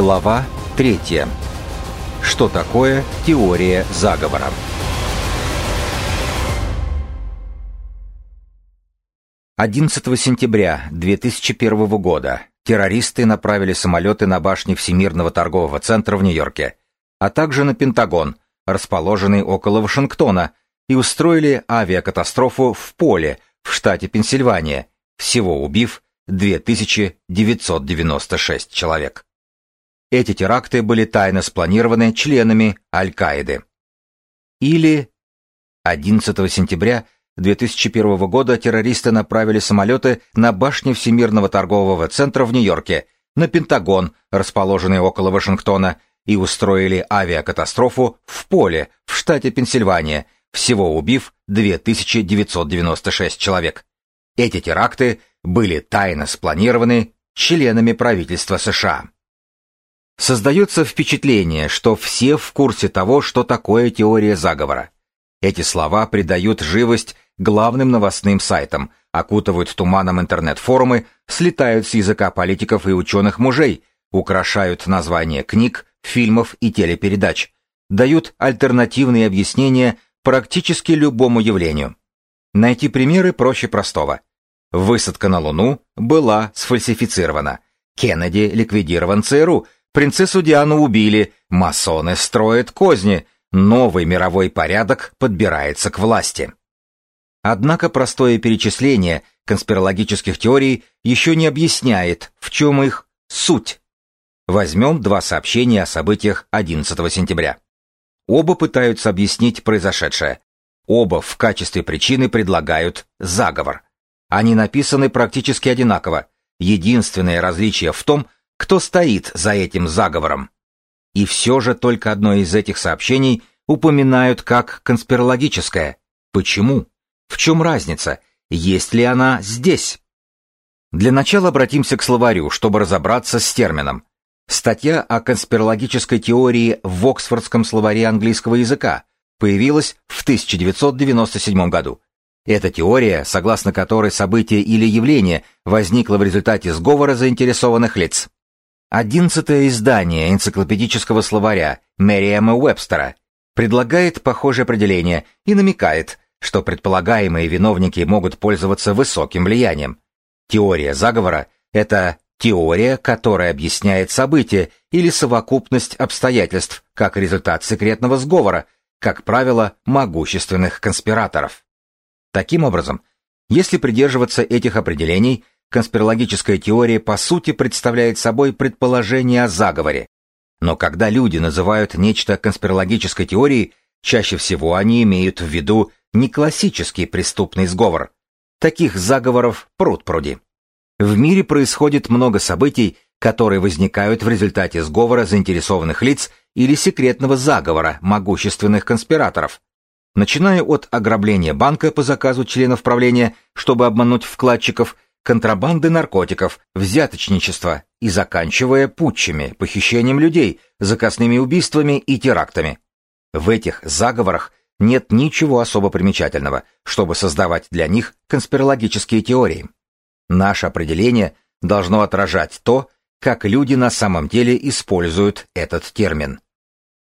Глава 3. Что такое теория заговора? Одиннадцатого сентября 2001 года террористы направили самолеты на башни Всемирного торгового центра в Нью-Йорке, а также на Пентагон, расположенный около Вашингтона, и устроили авиакатастрофу в поле в штате Пенсильвания, всего убив 2996 человек. Эти теракты были тайно спланированы членами Аль-Каиды. Или 11 сентября 2001 года террористы направили самолеты на башню Всемирного торгового центра в Нью-Йорке, на Пентагон, расположенный около Вашингтона, и устроили авиакатастрофу в поле в штате Пенсильвания, всего убив 2996 человек. Эти теракты были тайно спланированы членами правительства США. Создается впечатление, что все в курсе того, что такое теория заговора. Эти слова придают живость главным новостным сайтам, окутывают туманом интернет-форумы, слетают с языка политиков и ученых-мужей, украшают названия книг, фильмов и телепередач, дают альтернативные объяснения практически любому явлению. Найти примеры проще простого. Высадка на Луну была сфальсифицирована. Кеннеди ликвидирован ЦРУ – Принцессу Диану убили, масоны строят козни, новый мировой порядок подбирается к власти. Однако простое перечисление конспирологических теорий еще не объясняет, в чем их суть. Возьмем два сообщения о событиях 11 сентября. Оба пытаются объяснить произошедшее. Оба в качестве причины предлагают заговор. Они написаны практически одинаково. Единственное различие в том, кто стоит за этим заговором. И все же только одно из этих сообщений упоминают как конспирологическое. Почему? В чем разница? Есть ли она здесь? Для начала обратимся к словарю, чтобы разобраться с термином. Статья о конспирологической теории в Оксфордском словаре английского языка появилась в 1997 году. Эта теория, согласно которой событие или явление возникло в результате сговора заинтересованных лиц. Одиннадцатое издание энциклопедического словаря Мерриэма Уэбстера предлагает похожее определение и намекает, что предполагаемые виновники могут пользоваться высоким влиянием. Теория заговора – это теория, которая объясняет события или совокупность обстоятельств как результат секретного сговора, как правило, могущественных конспираторов. Таким образом, если придерживаться этих определений, конспирологическая теория по сути представляет собой предположение о заговоре. Но когда люди называют нечто конспирологической теорией, чаще всего они имеют в виду не классический преступный сговор. Таких заговоров пруд пруди. В мире происходит много событий, которые возникают в результате сговора заинтересованных лиц или секретного заговора могущественных конспираторов. Начиная от ограбления банка по заказу членов правления, чтобы обмануть вкладчиков – контрабанды наркотиков, взяточничества и заканчивая путчами, похищением людей, заказными убийствами и терактами. В этих заговорах нет ничего особо примечательного, чтобы создавать для них конспирологические теории. Наше определение должно отражать то, как люди на самом деле используют этот термин.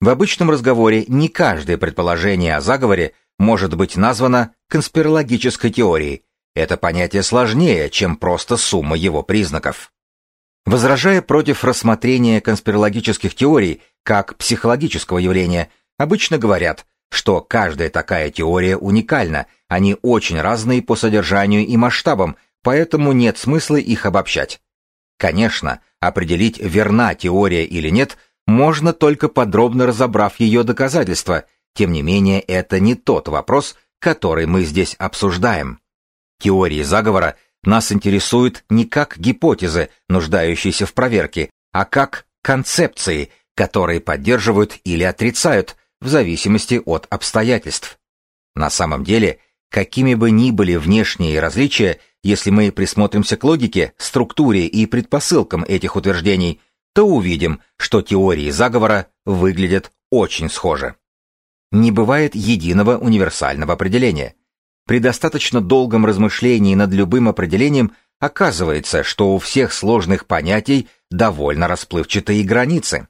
В обычном разговоре не каждое предположение о заговоре может быть названо конспирологической теорией, это понятие сложнее, чем просто сумма его признаков. Возражая против рассмотрения конспирологических теорий как психологического явления, обычно говорят, что каждая такая теория уникальна, они очень разные по содержанию и масштабам, поэтому нет смысла их обобщать. Конечно, определить, верна теория или нет, можно только подробно разобрав ее доказательства, тем не менее это не тот вопрос, который мы здесь обсуждаем. Теории заговора нас интересуют не как гипотезы, нуждающиеся в проверке, а как концепции, которые поддерживают или отрицают в зависимости от обстоятельств. На самом деле, какими бы ни были внешние различия, если мы присмотримся к логике, структуре и предпосылкам этих утверждений, то увидим, что теории заговора выглядят очень схоже. Не бывает единого универсального определения. При достаточно долгом размышлении над любым определением оказывается, что у всех сложных понятий довольно расплывчатые границы.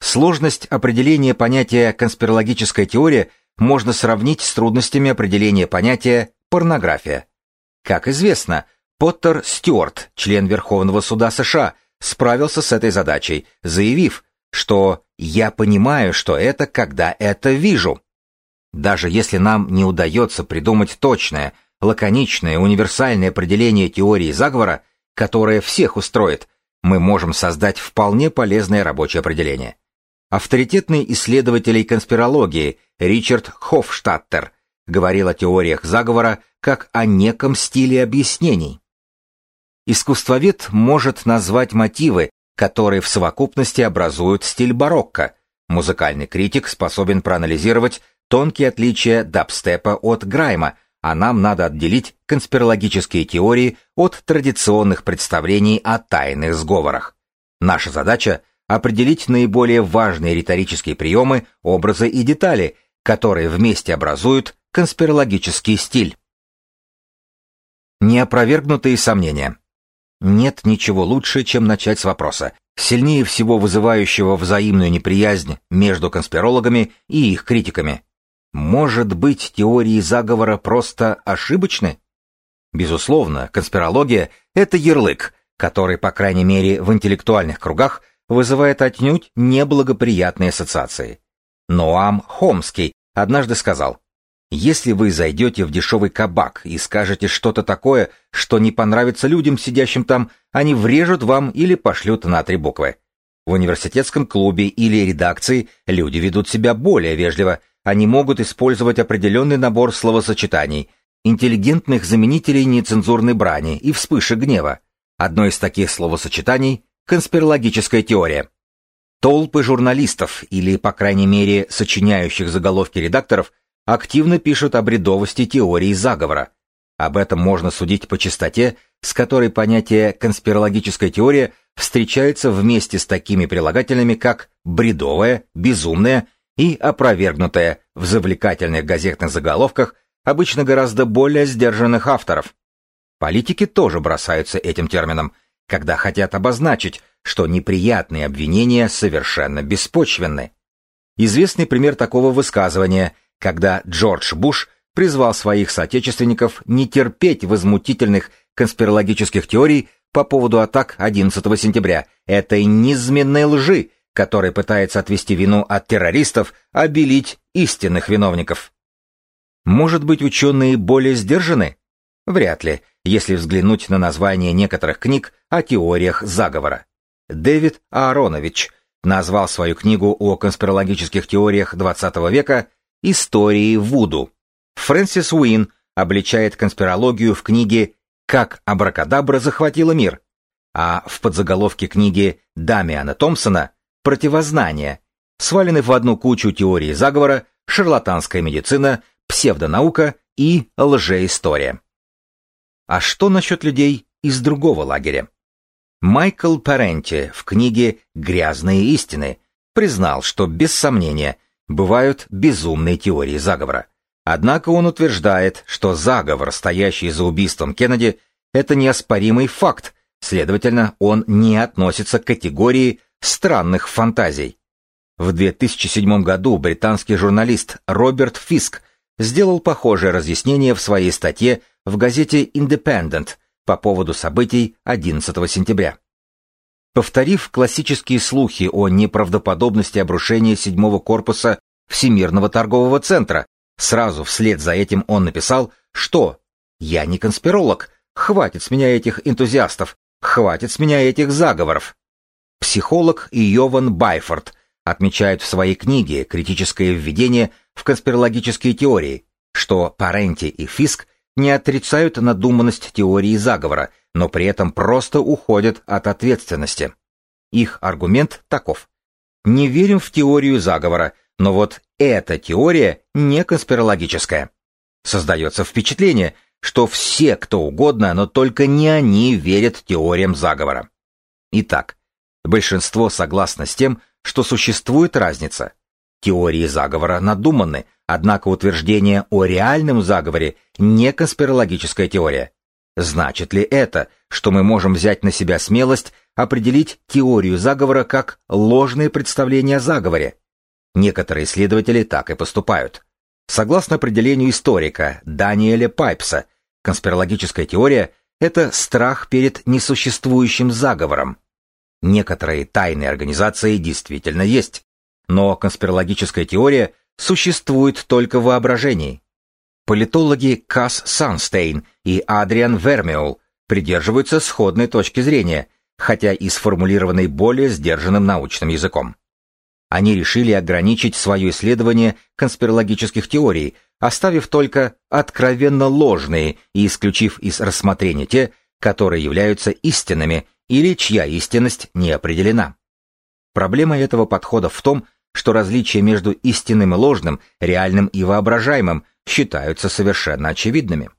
Сложность определения понятия конспирологическая теория можно сравнить с трудностями определения понятия порнография. Как известно, Поттер Стюарт, член Верховного суда США, справился с этой задачей, заявив, что «я понимаю, что это, когда это вижу». Даже если нам не удается придумать точное, лаконичное, универсальное определение теории заговора, которое всех устроит, мы можем создать вполне полезное рабочее определение. Авторитетный исследователь конспирологии Ричард Хофштаттер говорил о теориях заговора как о неком стиле объяснений. Искусствовед может назвать мотивы, которые в совокупности образуют стиль барокко. Музыкальный критик способен проанализировать тонкие отличия дабстепа от грайма, а нам надо отделить конспирологические теории от традиционных представлений о тайных сговорах. Наша задача — определить наиболее важные риторические приемы, образы и детали, которые вместе образуют конспирологический стиль. Неопровергнутые сомнения. Нет ничего лучше, чем начать с вопроса, сильнее всего вызывающего взаимную неприязнь между конспирологами и их критиками. Может быть, теории заговора просто ошибочны? Безусловно, конспирология — это ярлык, который, по крайней мере, в интеллектуальных кругах вызывает отнюдь неблагоприятные ассоциации. Ноам Хомский однажды сказал, «Если вы зайдете в дешевый кабак и скажете что-то такое, что не понравится людям, сидящим там, они врежут вам или пошлют на три буквы. В университетском клубе или редакции люди ведут себя более вежливо — они могут использовать определенный набор словосочетаний, интеллигентных заменителей нецензурной брани и вспышек гнева. Одно из таких словосочетаний – конспирологическая теория. Толпы журналистов, или, по крайней мере, сочиняющих заголовки редакторов, активно пишут о бредовости теории заговора. Об этом можно судить по частоте, с которой понятие «конспирологическая теория» встречается вместе с такими прилагательными, как «бредовая», «безумная» и опровергнутое в завлекательных газетных заголовках обычно гораздо более сдержанных авторов. Политики тоже бросаются этим термином, когда хотят обозначить, что неприятные обвинения совершенно беспочвенны. Известный пример такого высказывания, когда Джордж Буш призвал своих соотечественников не терпеть возмутительных конспирологических теорий по поводу атак 11 сентября, этой низменной лжи, который пытается отвести вину от террористов, обелить истинных виновников. Может быть, ученые более сдержаны? Вряд ли, если взглянуть на название некоторых книг о теориях заговора. Дэвид Ааронович назвал свою книгу о конспирологических теориях XX века «Истории Вуду». Фрэнсис Уин обличает конспирологию в книге «Как абракадабра захватила мир», а в подзаголовке книги Дамиана Томпсона противознания, свалены в одну кучу теории заговора, шарлатанская медицина, псевдонаука и лжеистория. А что насчет людей из другого лагеря? Майкл Паренти в книге «Грязные истины» признал, что, без сомнения, бывают безумные теории заговора. Однако он утверждает, что заговор, стоящий за убийством Кеннеди, это неоспоримый факт, следовательно, он не относится к категории странных фантазий. В 2007 году британский журналист Роберт Фиск сделал похожее разъяснение в своей статье в газете Independent по поводу событий 11 сентября. Повторив классические слухи о неправдоподобности обрушения седьмого корпуса Всемирного торгового центра, сразу вслед за этим он написал, что «Я не конспиролог, хватит с меня этих энтузиастов, хватит с меня этих заговоров». Психолог Йован Байфорд отмечает в своей книге «Критическое введение в конспирологические теории», что Паренти и Фиск не отрицают надуманность теории заговора, но при этом просто уходят от ответственности. Их аргумент таков. Не верим в теорию заговора, но вот эта теория не конспирологическая. Создается впечатление, что все, кто угодно, но только не они верят теориям заговора. Итак, Большинство согласно с тем, что существует разница. Теории заговора надуманы, однако утверждение о реальном заговоре не конспирологическая теория. Значит ли это, что мы можем взять на себя смелость определить теорию заговора как ложное представление о заговоре? Некоторые исследователи так и поступают. Согласно определению историка Даниэля Пайпса, конспирологическая теория – это страх перед несуществующим заговором. Некоторые тайные организации действительно есть, но конспирологическая теория существует только в воображении. Политологи Касс Санстейн и Адриан Вермеул придерживаются сходной точки зрения, хотя и сформулированной более сдержанным научным языком. Они решили ограничить свое исследование конспирологических теорий, оставив только откровенно ложные и исключив из рассмотрения те, которые являются истинными или чья истинность не определена. Проблема этого подхода в том, что различия между истинным и ложным, реальным и воображаемым считаются совершенно очевидными.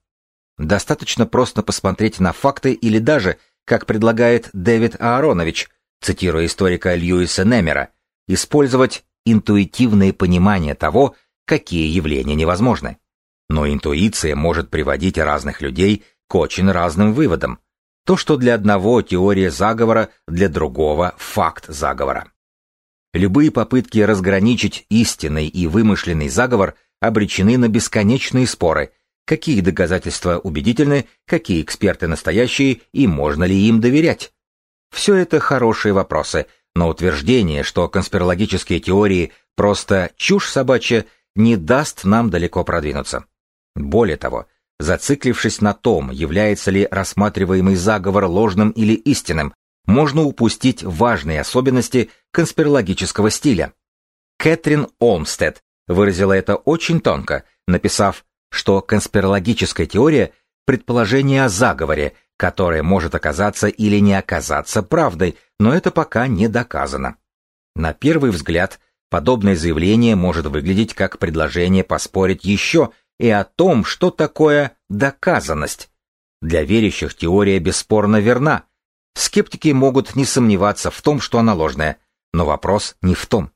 Достаточно просто посмотреть на факты или даже, как предлагает Дэвид Ааронович, цитируя историка Льюиса Немера, использовать интуитивное понимание того, какие явления невозможны. Но интуиция может приводить разных людей к очень разным выводам. То, что для одного теория заговора, для другого факт заговора. Любые попытки разграничить истинный и вымышленный заговор обречены на бесконечные споры, какие доказательства убедительны, какие эксперты настоящие и можно ли им доверять. Все это хорошие вопросы, но утверждение, что конспирологические теории просто чушь собачья, не даст нам далеко продвинуться. Более того, зациклившись на том, является ли рассматриваемый заговор ложным или истинным, можно упустить важные особенности конспирологического стиля. Кэтрин Олмстед выразила это очень тонко, написав, что конспирологическая теория – предположение о заговоре, которое может оказаться или не оказаться правдой, но это пока не доказано. На первый взгляд, подобное заявление может выглядеть как предложение поспорить еще и о том, что такое доказанность. Для верящих теория бесспорно верна, Скептики могут не сомневаться в том, что она ложная, но вопрос не в том.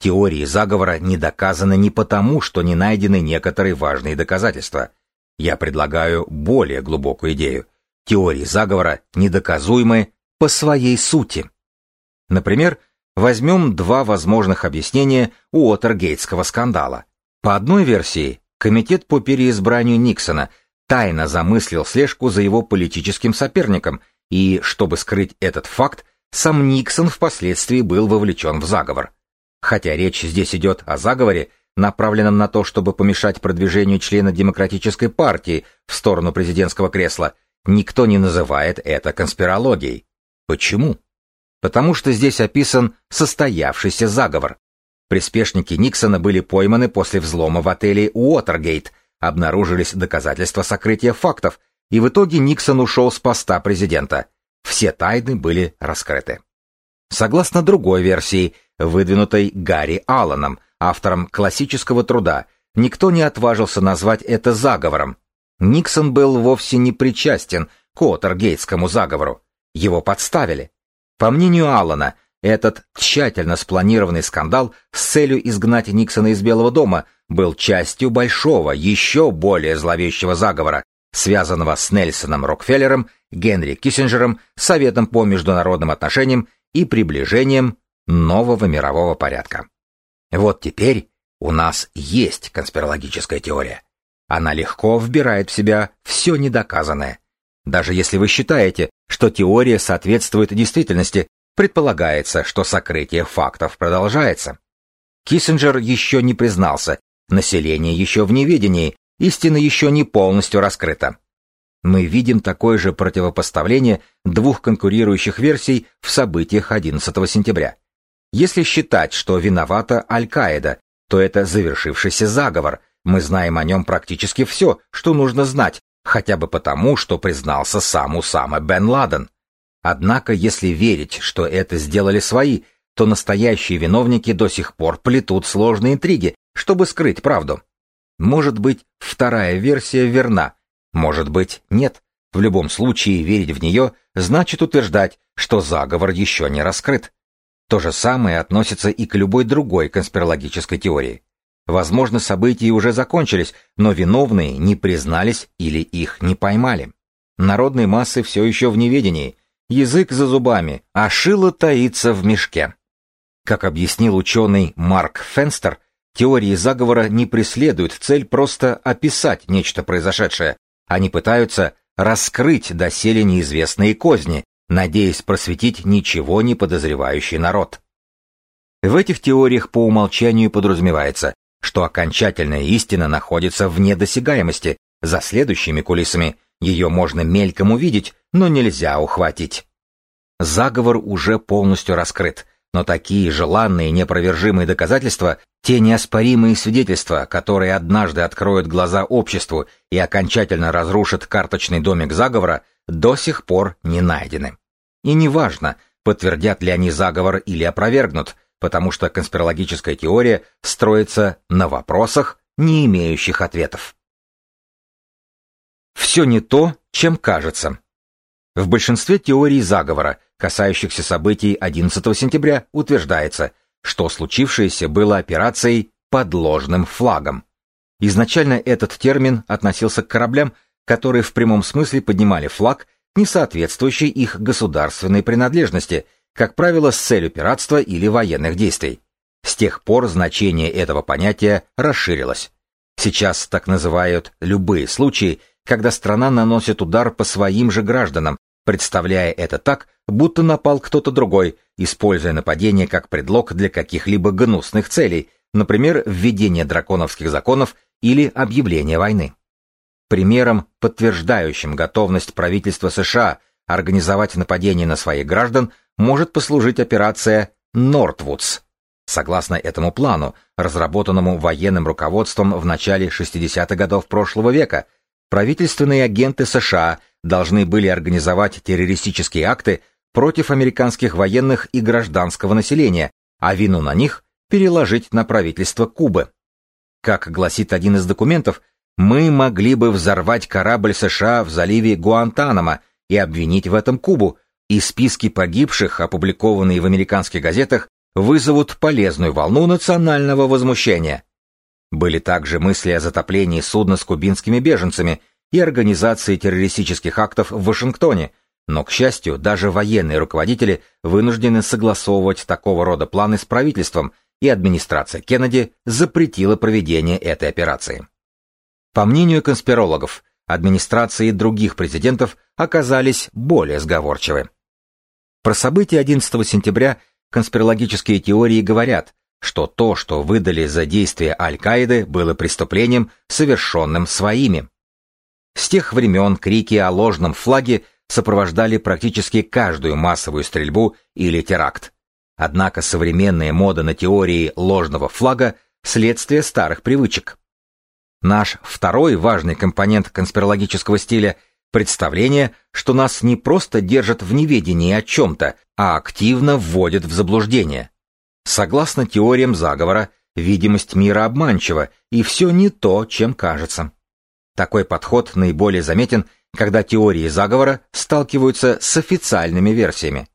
Теории заговора не доказаны не потому, что не найдены некоторые важные доказательства. Я предлагаю более глубокую идею. Теории заговора недоказуемы по своей сути. Например, возьмем два возможных объяснения Уотергейтского скандала. По одной версии, Комитет по переизбранию Никсона тайно замыслил слежку за его политическим соперником – и, чтобы скрыть этот факт, сам Никсон впоследствии был вовлечен в заговор. Хотя речь здесь идет о заговоре, направленном на то, чтобы помешать продвижению члена Демократической партии в сторону президентского кресла, никто не называет это конспирологией. Почему? Потому что здесь описан состоявшийся заговор. Приспешники Никсона были пойманы после взлома в отеле Уотергейт, обнаружились доказательства сокрытия фактов, и в итоге Никсон ушел с поста президента. Все тайны были раскрыты. Согласно другой версии, выдвинутой Гарри Алланом, автором классического труда, никто не отважился назвать это заговором. Никсон был вовсе не причастен к Уотергейтскому заговору. Его подставили. По мнению Аллана, этот тщательно спланированный скандал с целью изгнать Никсона из Белого дома был частью большого, еще более зловещего заговора, связанного с Нельсоном Рокфеллером, Генри Киссинджером, Советом по международным отношениям и приближением нового мирового порядка. Вот теперь у нас есть конспирологическая теория. Она легко вбирает в себя все недоказанное. Даже если вы считаете, что теория соответствует действительности, предполагается, что сокрытие фактов продолжается. Киссинджер еще не признался, население еще в неведении, истина еще не полностью раскрыта. Мы видим такое же противопоставление двух конкурирующих версий в событиях 11 сентября. Если считать, что виновата Аль-Каида, то это завершившийся заговор, мы знаем о нем практически все, что нужно знать, хотя бы потому, что признался сам Усама бен Ладен. Однако, если верить, что это сделали свои, то настоящие виновники до сих пор плетут сложные интриги, чтобы скрыть правду. Может быть, вторая версия верна, может быть, нет. В любом случае, верить в нее значит утверждать, что заговор еще не раскрыт. То же самое относится и к любой другой конспирологической теории. Возможно, события уже закончились, но виновные не признались или их не поймали. Народные массы все еще в неведении, язык за зубами, а шило таится в мешке. Как объяснил ученый Марк Фенстер, теории заговора не преследуют цель просто описать нечто произошедшее, они пытаются раскрыть доселе неизвестные козни, надеясь просветить ничего не подозревающий народ. В этих теориях по умолчанию подразумевается, что окончательная истина находится вне досягаемости, за следующими кулисами, ее можно мельком увидеть, но нельзя ухватить. Заговор уже полностью раскрыт, но такие желанные непровержимые доказательства, те неоспоримые свидетельства, которые однажды откроют глаза обществу и окончательно разрушат карточный домик заговора, до сих пор не найдены. И неважно, подтвердят ли они заговор или опровергнут, потому что конспирологическая теория строится на вопросах, не имеющих ответов. Все не то, чем кажется. В большинстве теорий заговора, касающихся событий 11 сентября, утверждается, что случившееся было операцией под ложным флагом. Изначально этот термин относился к кораблям, которые в прямом смысле поднимали флаг, не соответствующий их государственной принадлежности, как правило, с целью пиратства или военных действий. С тех пор значение этого понятия расширилось. Сейчас так называют любые случаи, когда страна наносит удар по своим же гражданам, представляя это так, будто напал кто-то другой, используя нападение как предлог для каких-либо гнусных целей, например, введение драконовских законов или объявление войны. Примером, подтверждающим готовность правительства США организовать нападение на своих граждан, может послужить операция «Нортвудс». Согласно этому плану, разработанному военным руководством в начале 60-х годов прошлого века, правительственные агенты США должны были организовать террористические акты против американских военных и гражданского населения, а вину на них переложить на правительство Кубы. Как гласит один из документов, мы могли бы взорвать корабль США в заливе Гуантанамо и обвинить в этом Кубу, и списки погибших, опубликованные в американских газетах, вызовут полезную волну национального возмущения. Были также мысли о затоплении судна с кубинскими беженцами и организации террористических актов в Вашингтоне, но, к счастью, даже военные руководители вынуждены согласовывать такого рода планы с правительством, и администрация Кеннеди запретила проведение этой операции. По мнению конспирологов, администрации других президентов оказались более сговорчивы. Про события 11 сентября конспирологические теории говорят, что то, что выдали за действия Аль-Каиды, было преступлением, совершенным своими. С тех времен крики о ложном флаге сопровождали практически каждую массовую стрельбу или теракт. Однако современная мода на теории ложного флага – следствие старых привычек. Наш второй важный компонент конспирологического стиля – представление, что нас не просто держат в неведении о чем-то, а активно вводят в заблуждение. Согласно теориям заговора, видимость мира обманчива, и все не то, чем кажется. Такой подход наиболее заметен, когда теории заговора сталкиваются с официальными версиями.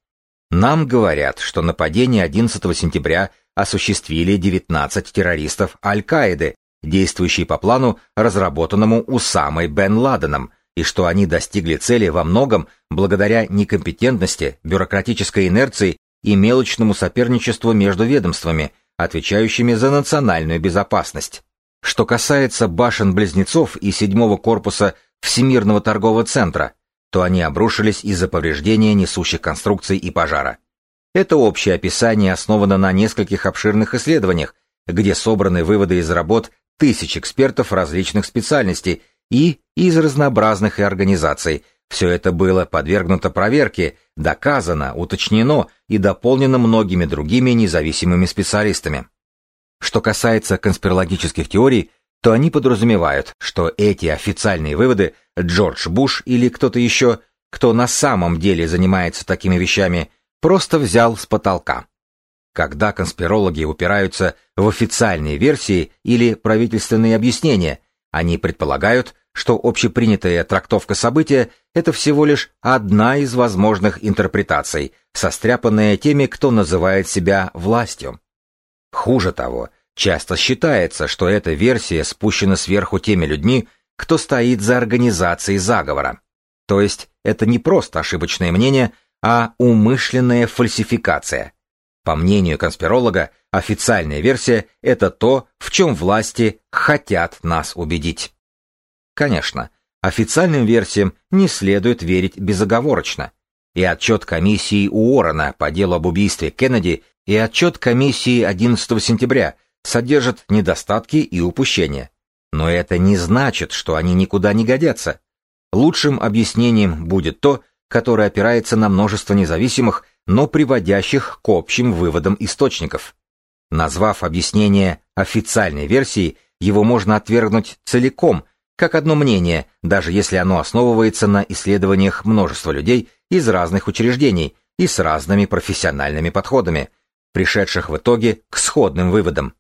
Нам говорят, что нападение 11 сентября осуществили 19 террористов Аль-Каиды, действующие по плану, разработанному Усамой бен Ладеном, и что они достигли цели во многом благодаря некомпетентности, бюрократической инерции и мелочному соперничеству между ведомствами, отвечающими за национальную безопасность. Что касается башен-близнецов и седьмого корпуса Всемирного торгового центра, то они обрушились из-за повреждения несущих конструкций и пожара. Это общее описание основано на нескольких обширных исследованиях, где собраны выводы из работ тысяч экспертов различных специальностей и из разнообразных организаций. Все это было подвергнуто проверке, доказано, уточнено и дополнено многими другими независимыми специалистами. Что касается конспирологических теорий, то они подразумевают, что эти официальные выводы Джордж Буш или кто-то еще, кто на самом деле занимается такими вещами, просто взял с потолка. Когда конспирологи упираются в официальные версии или правительственные объяснения, они предполагают, что общепринятая трактовка события – это всего лишь одна из возможных интерпретаций, состряпанная теми, кто называет себя властью. Хуже того, часто считается, что эта версия спущена сверху теми людьми, кто стоит за организацией заговора. То есть это не просто ошибочное мнение, а умышленная фальсификация. По мнению конспиролога, официальная версия – это то, в чем власти хотят нас убедить. Конечно, официальным версиям не следует верить безоговорочно. И отчет комиссии Уоррена по делу об убийстве Кеннеди и отчет комиссии 11 сентября содержат недостатки и упущения. Но это не значит, что они никуда не годятся. Лучшим объяснением будет то, которое опирается на множество независимых, но приводящих к общим выводам источников. Назвав объяснение официальной версией, его можно отвергнуть целиком, как одно мнение, даже если оно основывается на исследованиях множества людей из разных учреждений и с разными профессиональными подходами, пришедших в итоге к сходным выводам.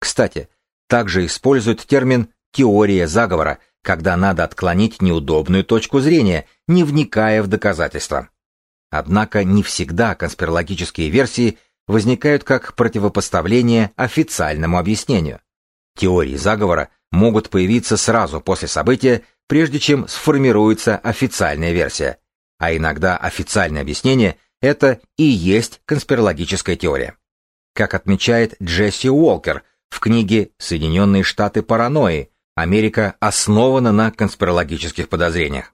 Кстати, также используют термин «теория заговора», когда надо отклонить неудобную точку зрения, не вникая в доказательства. Однако не всегда конспирологические версии возникают как противопоставление официальному объяснению. Теории заговора могут появиться сразу после события, прежде чем сформируется официальная версия, а иногда официальное объяснение – это и есть конспирологическая теория. Как отмечает Джесси Уолкер в книге «Соединенные Штаты паранойи», Америка основана на конспирологических подозрениях.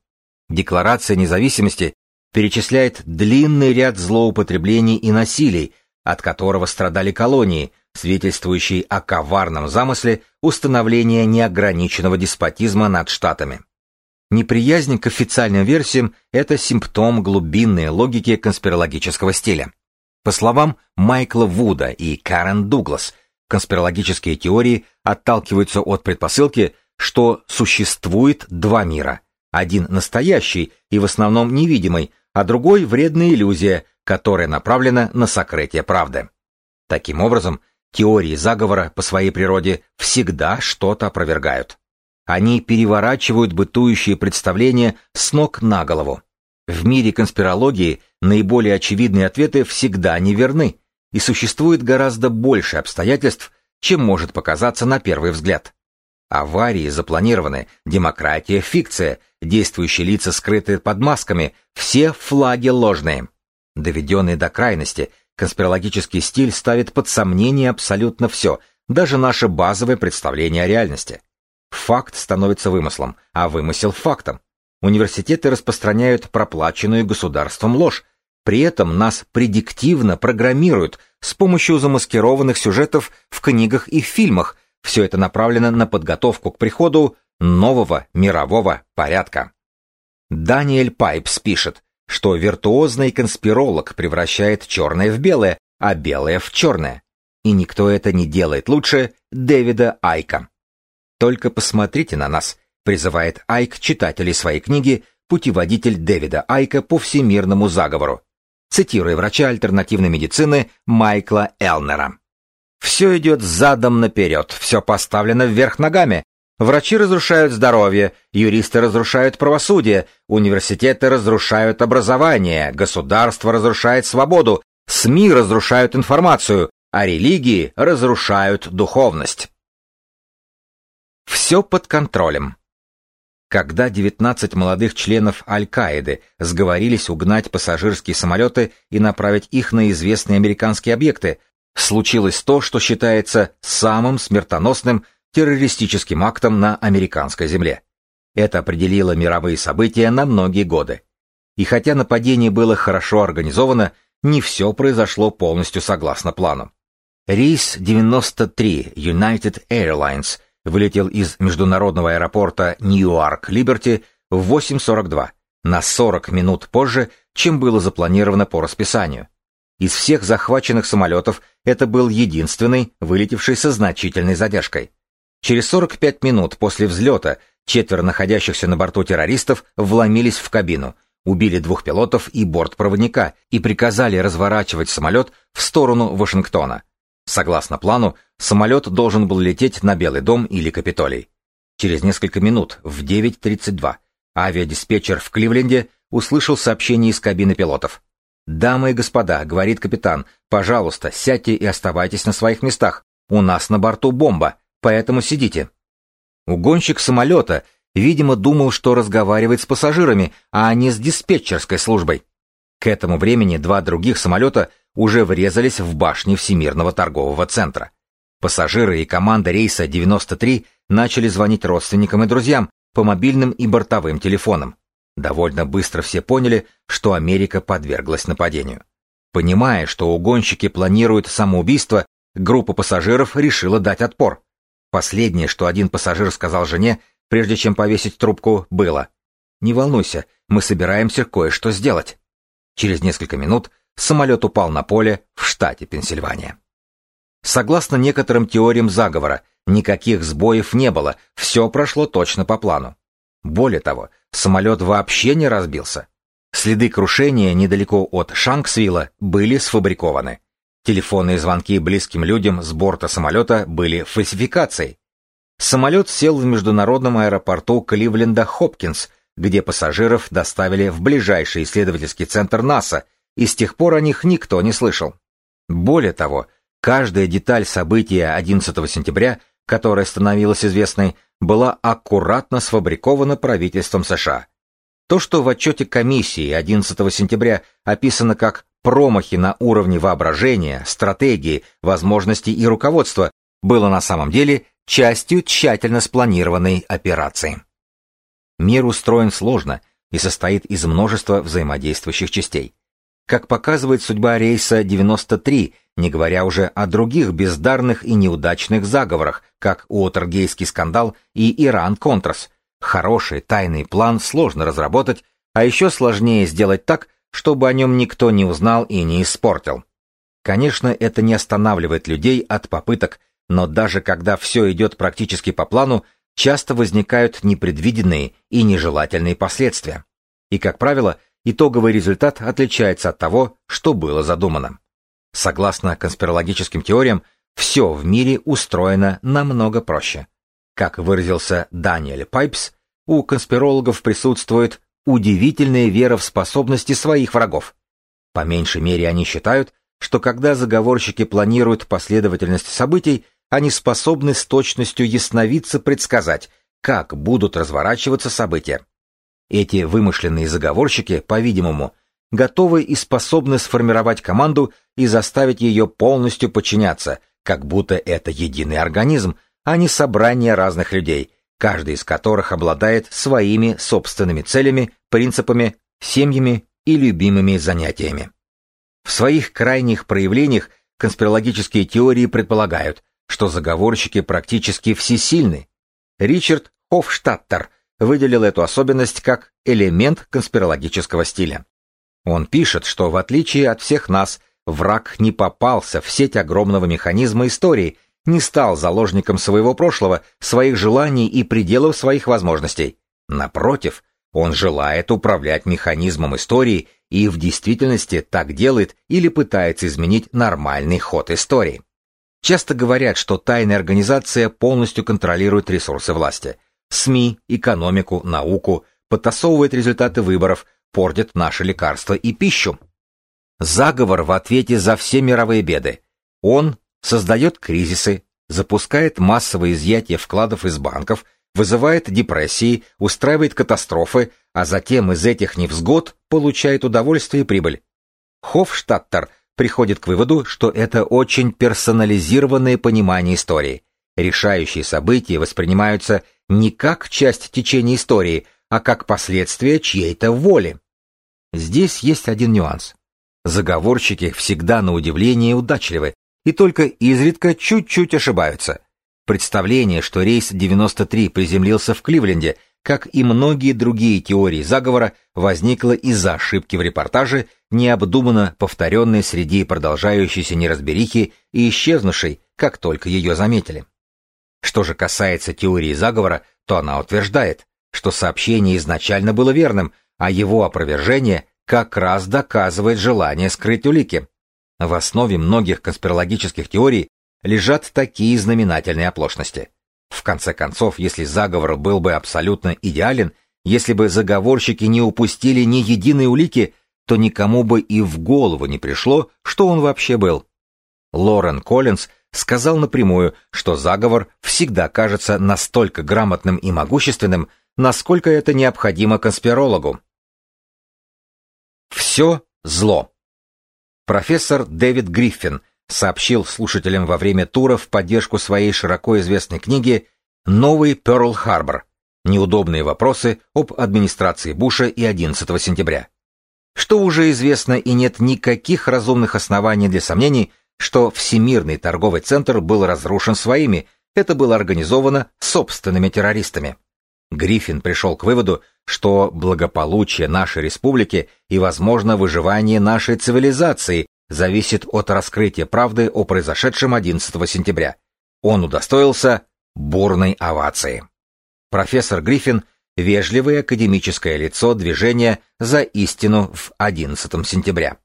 Декларация независимости перечисляет длинный ряд злоупотреблений и насилий, от которого страдали колонии, свидетельствующий о коварном замысле установления неограниченного деспотизма над штатами. Неприязнь к официальным версиям – это симптом глубинной логики конспирологического стиля. По словам Майкла Вуда и Карен Дуглас, Конспирологические теории отталкиваются от предпосылки, что существует два мира. Один настоящий и в основном невидимый, а другой вредная иллюзия, которая направлена на сокрытие правды. Таким образом, теории заговора по своей природе всегда что-то опровергают. Они переворачивают бытующие представления с ног на голову. В мире конспирологии наиболее очевидные ответы всегда неверны, и существует гораздо больше обстоятельств, чем может показаться на первый взгляд. Аварии запланированы, демократия – фикция, действующие лица скрыты под масками, все флаги ложные. Доведенный до крайности, конспирологический стиль ставит под сомнение абсолютно все, даже наше базовое представление о реальности. Факт становится вымыслом, а вымысел – фактом. Университеты распространяют проплаченную государством ложь, при этом нас предиктивно программируют с помощью замаскированных сюжетов в книгах и фильмах. Все это направлено на подготовку к приходу нового мирового порядка. Даниэль Пайпс пишет, что виртуозный конспиролог превращает черное в белое, а белое в черное. И никто это не делает лучше Дэвида Айка. Только посмотрите на нас, призывает Айк читателей своей книги «Путеводитель Дэвида Айка по всемирному заговору» цитируя врача альтернативной медицины Майкла Элнера. «Все идет задом наперед, все поставлено вверх ногами. Врачи разрушают здоровье, юристы разрушают правосудие, университеты разрушают образование, государство разрушает свободу, СМИ разрушают информацию, а религии разрушают духовность. Все под контролем. Когда 19 молодых членов Аль-Каиды сговорились угнать пассажирские самолеты и направить их на известные американские объекты, случилось то, что считается самым смертоносным террористическим актом на американской земле. Это определило мировые события на многие годы. И хотя нападение было хорошо организовано, не все произошло полностью согласно плану. Рейс 93 United Airlines – вылетел из международного аэропорта Ньюарк-Либерти в 8.42, на 40 минут позже, чем было запланировано по расписанию. Из всех захваченных самолетов это был единственный, вылетевший со значительной задержкой. Через 45 минут после взлета четверо находящихся на борту террористов вломились в кабину, убили двух пилотов и бортпроводника и приказали разворачивать самолет в сторону Вашингтона. Согласно плану, самолет должен был лететь на Белый дом или Капитолий. Через несколько минут, в 9.32, авиадиспетчер в Кливленде услышал сообщение из кабины пилотов. «Дамы и господа», — говорит капитан, — «пожалуйста, сядьте и оставайтесь на своих местах. У нас на борту бомба, поэтому сидите». Угонщик самолета, видимо, думал, что разговаривает с пассажирами, а не с диспетчерской службой. К этому времени два других самолета уже врезались в башни Всемирного торгового центра. Пассажиры и команда рейса 93 начали звонить родственникам и друзьям по мобильным и бортовым телефонам. Довольно быстро все поняли, что Америка подверглась нападению. Понимая, что угонщики планируют самоубийство, группа пассажиров решила дать отпор. Последнее, что один пассажир сказал жене, прежде чем повесить трубку, было «Не волнуйся, мы собираемся кое-что сделать». Через несколько минут самолет упал на поле в штате Пенсильвания. Согласно некоторым теориям заговора, никаких сбоев не было, все прошло точно по плану. Более того, самолет вообще не разбился. Следы крушения недалеко от Шанксвилла были сфабрикованы. Телефонные звонки близким людям с борта самолета были фальсификацией. Самолет сел в международном аэропорту Кливленда-Хопкинс, где пассажиров доставили в ближайший исследовательский центр НАСА, и с тех пор о них никто не слышал. Более того, каждая деталь события 11 сентября, которая становилась известной, была аккуратно сфабрикована правительством США. То, что в отчете комиссии 11 сентября описано как промахи на уровне воображения, стратегии, возможностей и руководства, было на самом деле частью тщательно спланированной операции. Мир устроен сложно и состоит из множества взаимодействующих частей. Как показывает судьба рейса 93, не говоря уже о других бездарных и неудачных заговорах, как Уотергейский скандал и Иран-Контрас, хороший тайный план сложно разработать, а еще сложнее сделать так, чтобы о нем никто не узнал и не испортил. Конечно, это не останавливает людей от попыток, но даже когда все идет практически по плану, часто возникают непредвиденные и нежелательные последствия. И, как правило, итоговый результат отличается от того, что было задумано. Согласно конспирологическим теориям, все в мире устроено намного проще. Как выразился Даниэль Пайпс, у конспирологов присутствует удивительная вера в способности своих врагов. По меньшей мере они считают, что когда заговорщики планируют последовательность событий, они способны с точностью ясновидца предсказать, как будут разворачиваться события. Эти вымышленные заговорщики, по-видимому, готовы и способны сформировать команду и заставить ее полностью подчиняться, как будто это единый организм, а не собрание разных людей, каждый из которых обладает своими собственными целями, принципами, семьями и любимыми занятиями. В своих крайних проявлениях конспирологические теории предполагают, что заговорщики практически всесильны. Ричард Хофштаттер выделил эту особенность как элемент конспирологического стиля. Он пишет, что в отличие от всех нас, враг не попался в сеть огромного механизма истории – не стал заложником своего прошлого, своих желаний и пределов своих возможностей. Напротив, он желает управлять механизмом истории и в действительности так делает или пытается изменить нормальный ход истории. Часто говорят, что тайная организация полностью контролирует ресурсы власти. СМИ, экономику, науку, подтасовывает результаты выборов, портит наши лекарства и пищу. Заговор в ответе за все мировые беды. Он создает кризисы, запускает массовое изъятие вкладов из банков, вызывает депрессии, устраивает катастрофы, а затем из этих невзгод получает удовольствие и прибыль. Хофштаттер приходит к выводу, что это очень персонализированное понимание истории. Решающие события воспринимаются не как часть течения истории, а как последствия чьей-то воли. Здесь есть один нюанс. Заговорщики всегда на удивление удачливы, и только изредка чуть-чуть ошибаются. Представление, что рейс 93 приземлился в Кливленде, как и многие другие теории заговора, возникло из-за ошибки в репортаже, необдуманно повторенной среди продолжающейся неразберихи и исчезнувшей, как только ее заметили. Что же касается теории заговора, то она утверждает, что сообщение изначально было верным, а его опровержение как раз доказывает желание скрыть улики. В основе многих конспирологических теорий лежат такие знаменательные оплошности. В конце концов, если заговор был бы абсолютно идеален, если бы заговорщики не упустили ни единой улики, то никому бы и в голову не пришло, что он вообще был. Лорен Коллинз сказал напрямую, что заговор всегда кажется настолько грамотным и могущественным, насколько это необходимо конспирологу. Все зло. Профессор Дэвид Гриффин сообщил слушателям во время тура в поддержку своей широко известной книги «Новый Пёрл-Харбор. Неудобные вопросы об администрации Буша и 11 сентября». Что уже известно и нет никаких разумных оснований для сомнений, что Всемирный торговый центр был разрушен своими, это было организовано собственными террористами. Гриффин пришел к выводу, что благополучие нашей республики и, возможно, выживание нашей цивилизации зависит от раскрытия правды о произошедшем 11 сентября. Он удостоился бурной овации. Профессор Гриффин – вежливое академическое лицо движения «За истину» в 11 сентября.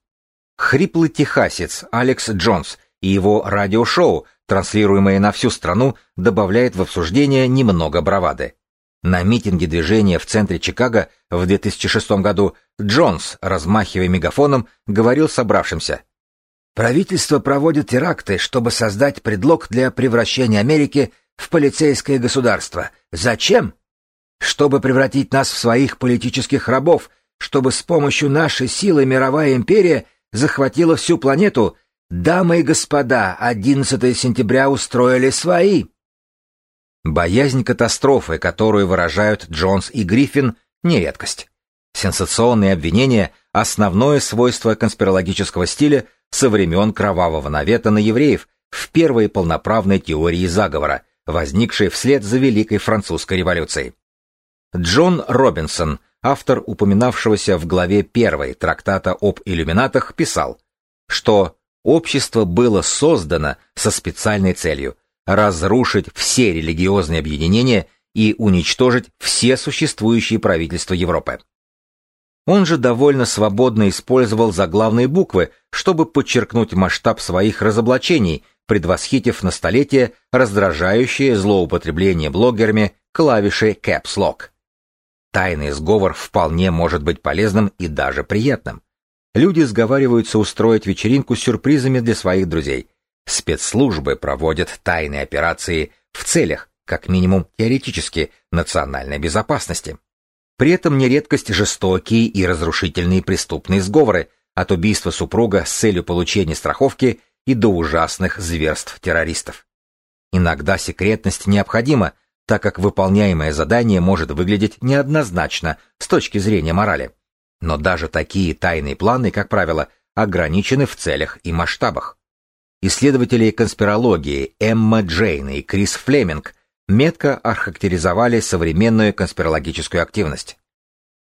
Хриплый техасец Алекс Джонс и его радиошоу, транслируемое на всю страну, добавляет в обсуждение немного бравады. На митинге движения в центре Чикаго в 2006 году Джонс, размахивая мегафоном, говорил собравшимся. «Правительство проводит теракты, чтобы создать предлог для превращения Америки в полицейское государство. Зачем? Чтобы превратить нас в своих политических рабов, чтобы с помощью нашей силы мировая империя захватила всю планету. Дамы и господа, 11 сентября устроили свои». Боязнь катастрофы, которую выражают Джонс и Гриффин, не редкость. Сенсационные обвинения – основное свойство конспирологического стиля со времен кровавого навета на евреев в первой полноправной теории заговора, возникшей вслед за Великой Французской революцией. Джон Робинсон, автор упоминавшегося в главе 1 трактата об иллюминатах, писал, что общество было создано со специальной целью – разрушить все религиозные объединения и уничтожить все существующие правительства Европы. Он же довольно свободно использовал заглавные буквы, чтобы подчеркнуть масштаб своих разоблачений, предвосхитив на столетие раздражающее злоупотребление блогерами клавиши Caps Lock. Тайный сговор вполне может быть полезным и даже приятным. Люди сговариваются устроить вечеринку с сюрпризами для своих друзей – Спецслужбы проводят тайные операции в целях, как минимум теоретически, национальной безопасности. При этом нередкость жестокие и разрушительные преступные сговоры от убийства супруга с целью получения страховки и до ужасных зверств террористов. Иногда секретность необходима, так как выполняемое задание может выглядеть неоднозначно с точки зрения морали. Но даже такие тайные планы, как правило, ограничены в целях и масштабах. Исследователи конспирологии Эмма Джейн и Крис Флеминг метко охарактеризовали современную конспирологическую активность.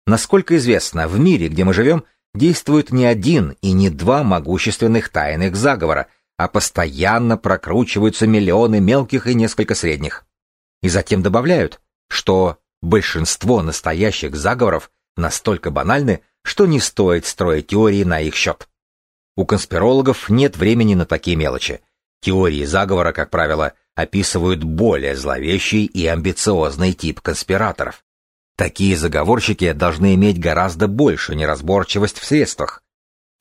Насколько известно, в мире, где мы живем, действует не один и не два могущественных тайных заговора, а постоянно прокручиваются миллионы мелких и несколько средних. И затем добавляют, что большинство настоящих заговоров настолько банальны, что не стоит строить теории на их счет. У конспирологов нет времени на такие мелочи. Теории заговора, как правило, описывают более зловещий и амбициозный тип конспираторов. Такие заговорщики должны иметь гораздо большую неразборчивость в средствах.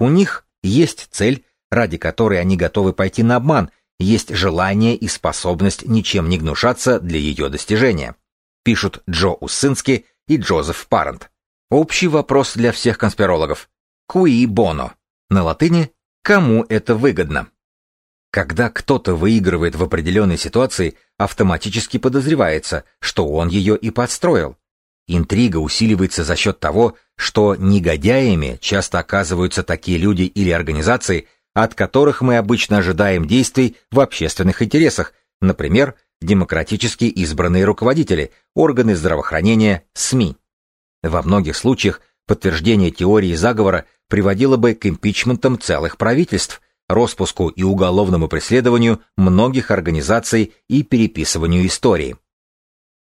У них есть цель, ради которой они готовы пойти на обман, есть желание и способность ничем не гнушаться для ее достижения. Пишут Джо Уссински и Джозеф Парент. Общий вопрос для всех конспирологов. Куи боно? На латыни «кому это выгодно?». Когда кто-то выигрывает в определенной ситуации, автоматически подозревается, что он ее и подстроил. Интрига усиливается за счет того, что негодяями часто оказываются такие люди или организации, от которых мы обычно ожидаем действий в общественных интересах, например, демократически избранные руководители, органы здравоохранения, СМИ. Во многих случаях подтверждение теории заговора приводило бы к импичментам целых правительств, распуску и уголовному преследованию многих организаций и переписыванию истории.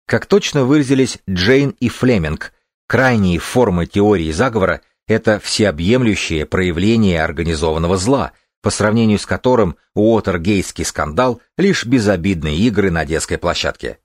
Как точно выразились Джейн и Флеминг, крайние формы теории заговора – это всеобъемлющее проявление организованного зла, по сравнению с которым Уотергейский скандал – лишь безобидные игры на детской площадке.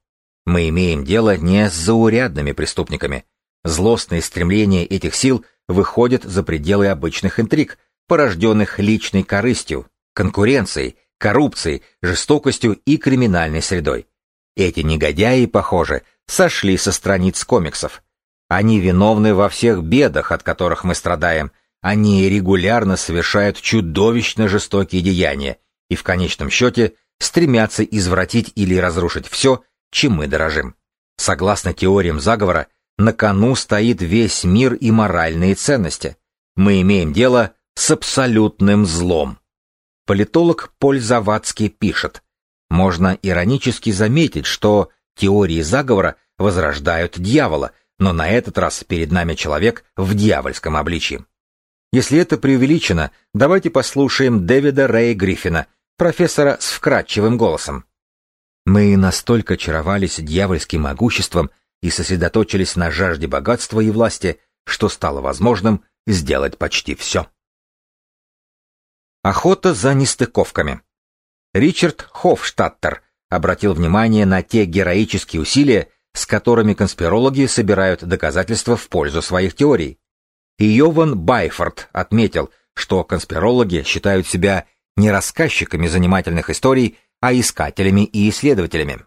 Мы имеем дело не с заурядными преступниками. Злостные стремления этих сил выходят за пределы обычных интриг, порожденных личной корыстью, конкуренцией, коррупцией, жестокостью и криминальной средой. Эти негодяи, похоже, сошли со страниц комиксов. Они виновны во всех бедах, от которых мы страдаем. Они регулярно совершают чудовищно жестокие деяния и в конечном счете стремятся извратить или разрушить все, чем мы дорожим. Согласно теориям заговора, на кону стоит весь мир и моральные ценности. Мы имеем дело с абсолютным злом. Политолог Поль Завадский пишет, можно иронически заметить, что теории заговора возрождают дьявола, но на этот раз перед нами человек в дьявольском обличии. Если это преувеличено, давайте послушаем Дэвида Рэя Гриффина, профессора с вкрадчивым голосом. Мы настолько очаровались дьявольским могуществом и сосредоточились на жажде богатства и власти, что стало возможным сделать почти все. Охота за нестыковками. Ричард Хофштаттер обратил внимание на те героические усилия, с которыми конспирологи собирают доказательства в пользу своих теорий. И Йован Байфорд отметил, что конспирологи считают себя не рассказчиками занимательных историй, а искателями и исследователями.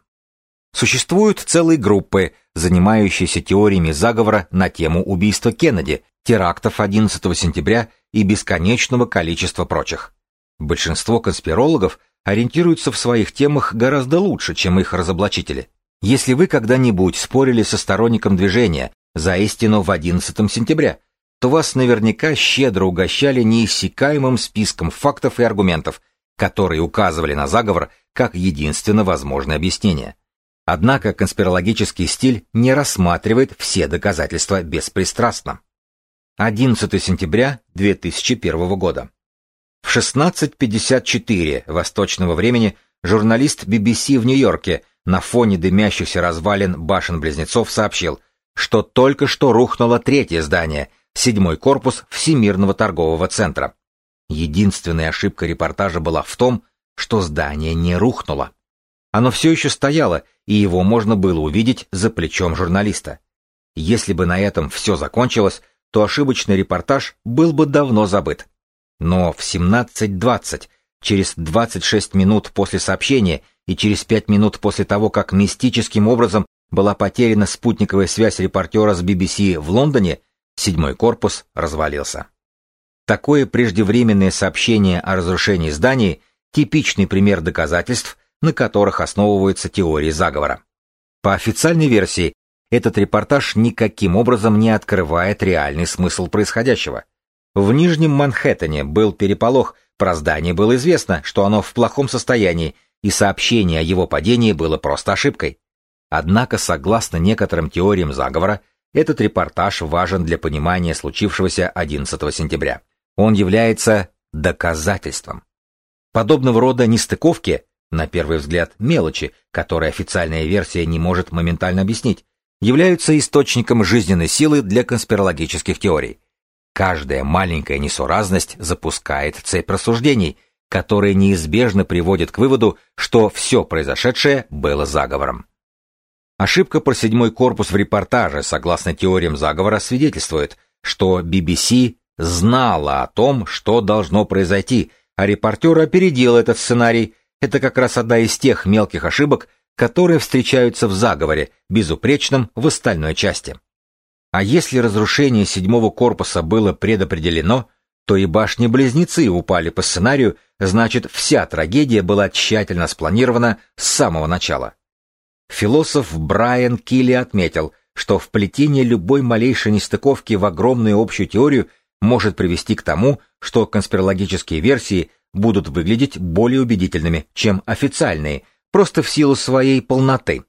Существуют целые группы, занимающиеся теориями заговора на тему убийства Кеннеди, терактов 11 сентября и бесконечного количества прочих. Большинство конспирологов ориентируются в своих темах гораздо лучше, чем их разоблачители. Если вы когда-нибудь спорили со сторонником движения за истину в 11 сентября, то вас наверняка щедро угощали неиссякаемым списком фактов и аргументов, которые указывали на заговор как единственно возможное объяснение. Однако конспирологический стиль не рассматривает все доказательства беспристрастно. 11 сентября 2001 года. В 16.54 восточного времени журналист BBC в Нью-Йорке на фоне дымящихся развалин башен-близнецов сообщил, что только что рухнуло третье здание, седьмой корпус Всемирного торгового центра. Единственная ошибка репортажа была в том, что здание не рухнуло. Оно все еще стояло, и его можно было увидеть за плечом журналиста. Если бы на этом все закончилось, то ошибочный репортаж был бы давно забыт. Но в 17.20, через 26 минут после сообщения и через 5 минут после того, как мистическим образом была потеряна спутниковая связь репортера с BBC в Лондоне, седьмой корпус развалился. Такое преждевременное сообщение о разрушении зданий – типичный пример доказательств, на которых основываются теории заговора. По официальной версии, этот репортаж никаким образом не открывает реальный смысл происходящего. В Нижнем Манхэттене был переполох, про здание было известно, что оно в плохом состоянии, и сообщение о его падении было просто ошибкой. Однако, согласно некоторым теориям заговора, этот репортаж важен для понимания случившегося 11 сентября. Он является доказательством. Подобного рода нестыковки, на первый взгляд мелочи, которые официальная версия не может моментально объяснить, являются источником жизненной силы для конспирологических теорий. Каждая маленькая несуразность запускает цепь рассуждений, которые неизбежно приводят к выводу, что все произошедшее было заговором. Ошибка про седьмой корпус в репортаже, согласно теориям заговора, свидетельствует, что BBC знала о том, что должно произойти, а репортер опередил этот сценарий. Это как раз одна из тех мелких ошибок, которые встречаются в заговоре, безупречном в остальной части. А если разрушение седьмого корпуса было предопределено, то и башни-близнецы упали по сценарию, значит, вся трагедия была тщательно спланирована с самого начала. Философ Брайан Килли отметил, что вплетение любой малейшей нестыковки в огромную общую теорию может привести к тому, что конспирологические версии будут выглядеть более убедительными, чем официальные – просто в силу своей полноты.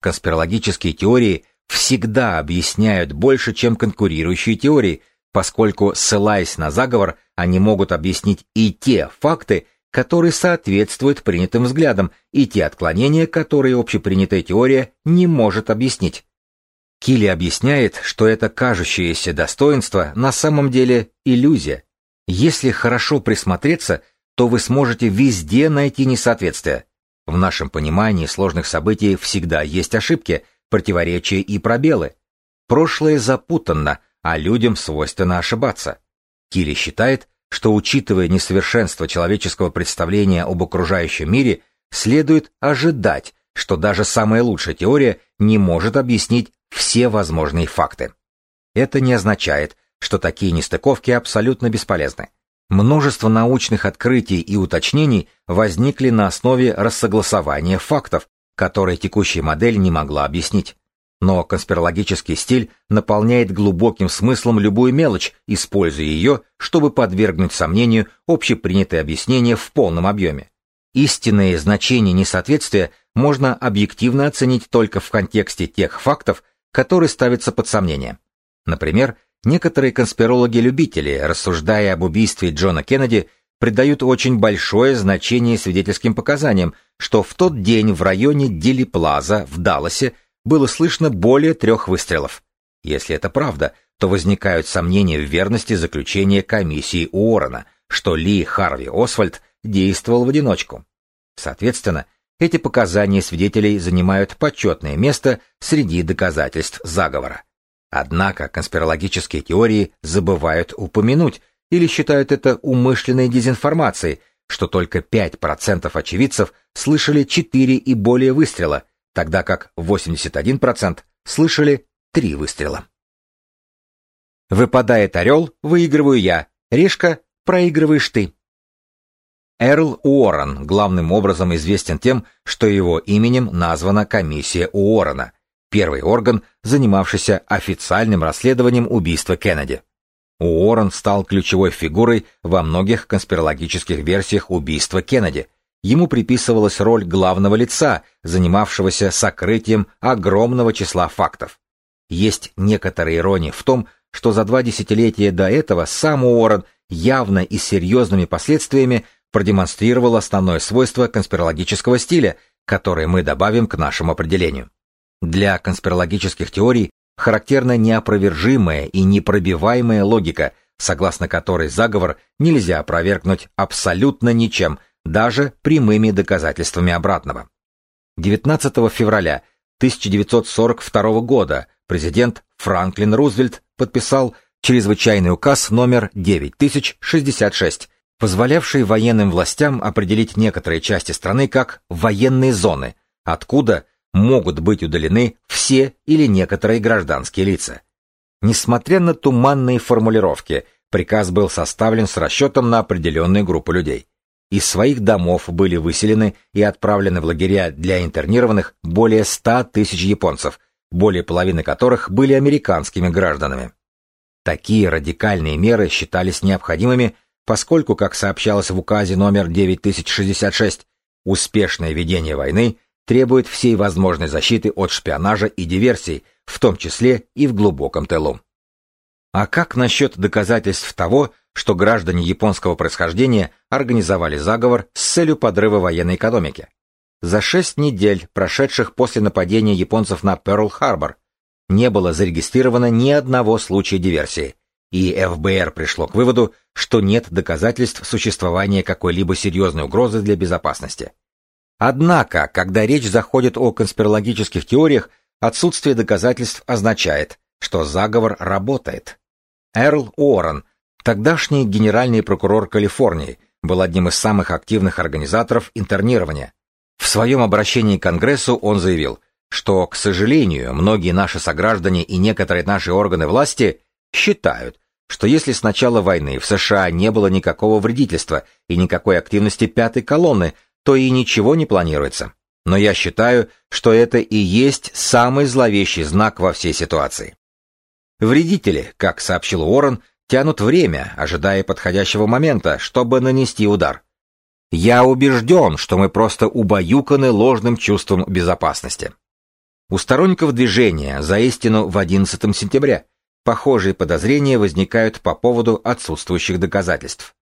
Конспирологические теории всегда объясняют больше, чем конкурирующие теории, поскольку, ссылаясь на заговор, они могут объяснить и те факты, которые соответствуют принятым взглядам, и те отклонения, которые общепринятая теория не может объяснить. Килли объясняет, что это кажущееся достоинство на самом деле иллюзия. Если хорошо присмотреться, то вы сможете везде найти несоответствие. В нашем понимании сложных событий всегда есть ошибки, противоречия и пробелы. Прошлое запутанно, а людям свойственно ошибаться. Килли считает, что учитывая несовершенство человеческого представления об окружающем мире, следует ожидать, что даже самая лучшая теория не может объяснить все возможные факты. Это не означает, что такие нестыковки абсолютно бесполезны. Множество научных открытий и уточнений возникли на основе рассогласования фактов, которые текущая модель не могла объяснить. Но конспирологический стиль наполняет глубоким смыслом любую мелочь, используя ее, чтобы подвергнуть сомнению общепринятые объяснения в полном объеме. Истинное значение несоответствия можно объективно оценить только в контексте тех фактов, которые ставятся под сомнение. Например, некоторые конспирологи-любители, рассуждая об убийстве Джона Кеннеди, придают очень большое значение свидетельским показаниям, что в тот день в районе Дили Плаза в Далласе было слышно более трех выстрелов. Если это правда, то возникают сомнения в верности заключения комиссии Уоррена, что Ли Харви Освальд действовал в одиночку. Соответственно, эти показания свидетелей занимают почетное место среди доказательств заговора. Однако конспирологические теории забывают упомянуть или считают это умышленной дезинформацией, что только 5% очевидцев слышали 4 и более выстрела, тогда как 81% слышали 3 выстрела. Выпадает орел, выигрываю я, решка, проигрываешь ты. Эрл Уоррен главным образом известен тем, что его именем названа комиссия Уоррена, первый орган, занимавшийся официальным расследованием убийства Кеннеди. Уоррен стал ключевой фигурой во многих конспирологических версиях убийства Кеннеди. Ему приписывалась роль главного лица, занимавшегося сокрытием огромного числа фактов. Есть некоторая ирония в том, что за два десятилетия до этого сам Уоррен явно и серьезными последствиями продемонстрировал основное свойство конспирологического стиля, которое мы добавим к нашему определению. Для конспирологических теорий характерна неопровержимая и непробиваемая логика, согласно которой заговор нельзя опровергнуть абсолютно ничем, даже прямыми доказательствами обратного. 19 февраля 1942 года президент Франклин Рузвельт подписал чрезвычайный указ номер 9066, позволявший военным властям определить некоторые части страны как военные зоны, откуда могут быть удалены все или некоторые гражданские лица. Несмотря на туманные формулировки, приказ был составлен с расчетом на определенную группу людей. Из своих домов были выселены и отправлены в лагеря для интернированных более 100 тысяч японцев, более половины которых были американскими гражданами. Такие радикальные меры считались необходимыми поскольку, как сообщалось в указе номер 9066, успешное ведение войны требует всей возможной защиты от шпионажа и диверсий, в том числе и в глубоком тылу. А как насчет доказательств того, что граждане японского происхождения организовали заговор с целью подрыва военной экономики? За шесть недель, прошедших после нападения японцев на Перл-Харбор, не было зарегистрировано ни одного случая диверсии, и ФБР пришло к выводу, что нет доказательств существования какой-либо серьезной угрозы для безопасности. Однако, когда речь заходит о конспирологических теориях, отсутствие доказательств означает, что заговор работает. Эрл Уоррен, тогдашний генеральный прокурор Калифорнии, был одним из самых активных организаторов интернирования. В своем обращении к Конгрессу он заявил, что, к сожалению, многие наши сограждане и некоторые наши органы власти считают, что если с начала войны в США не было никакого вредительства и никакой активности пятой колонны, то и ничего не планируется. Но я считаю, что это и есть самый зловещий знак во всей ситуации. Вредители, как сообщил Уоррен, тянут время, ожидая подходящего момента, чтобы нанести удар. Я убежден, что мы просто убаюканы ложным чувством безопасности. У сторонников движения за истину в 11 сентября Похожие подозрения возникают по поводу отсутствующих доказательств.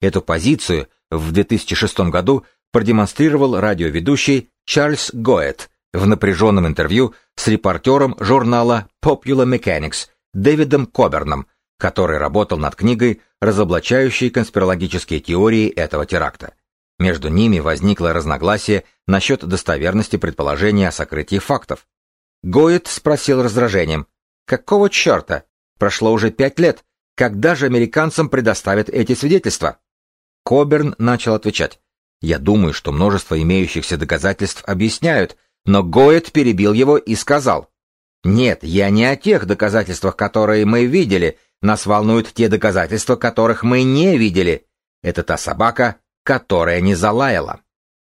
Эту позицию в 2006 году продемонстрировал радиоведущий Чарльз Гоэт в напряженном интервью с репортером журнала Popular Mechanics Дэвидом Коберном, который работал над книгой, разоблачающей конспирологические теории этого теракта. Между ними возникло разногласие насчет достоверности предположения о сокрытии фактов. Гоэт спросил раздражением, «Какого черта? Прошло уже пять лет. Когда же американцам предоставят эти свидетельства? Коберн начал отвечать. Я думаю, что множество имеющихся доказательств объясняют, но Гоет перебил его и сказал, «Нет, я не о тех доказательствах, которые мы видели, нас волнуют те доказательства, которых мы не видели. Это та собака, которая не залаяла».